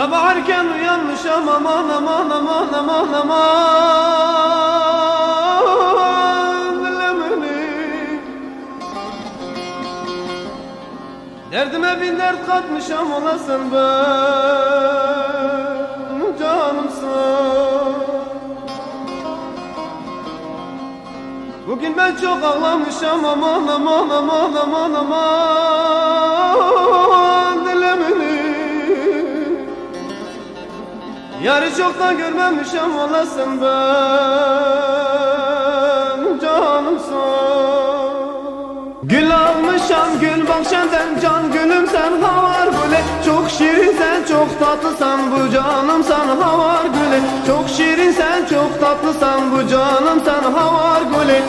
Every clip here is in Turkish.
Sabah erken uyanmışım aman aman aman aman aman. Dilemini Derdime bin dert katmışım olasın ben canımsın. Bugün ben çok ağlamışım aman aman aman aman aman Yarı çoktan görmemişim olasın ben. Canımsın Gül almışam gül bahçenden can. Gülüm sen havar güle. Çok şirin sen çok tatlısan bu canım sen havar güle. Çok şirin sen çok tatlısan bu canım sen havar güle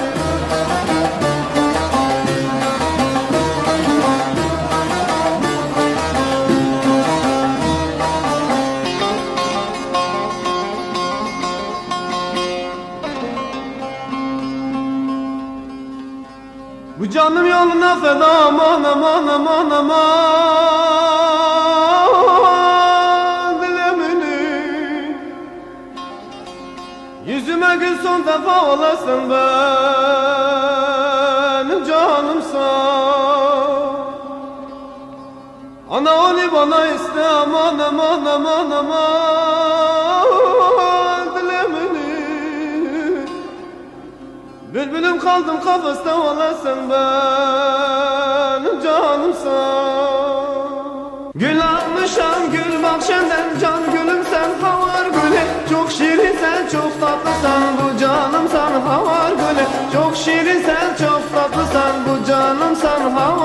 Bu canım yoluna feda aman aman aman aman. Dilemini Yüzüme gül son defa olasın benim canımsan Ana onu bana iste aman aman aman aman kaldım kafeste olasın benim canımsan Gül almışam gül bahçenden can gülüm sen havar güle. Çok şirin sen çok tatlısan bu canım sen havar güle. Çok şirin sen çok tatlısan bu canım sen havar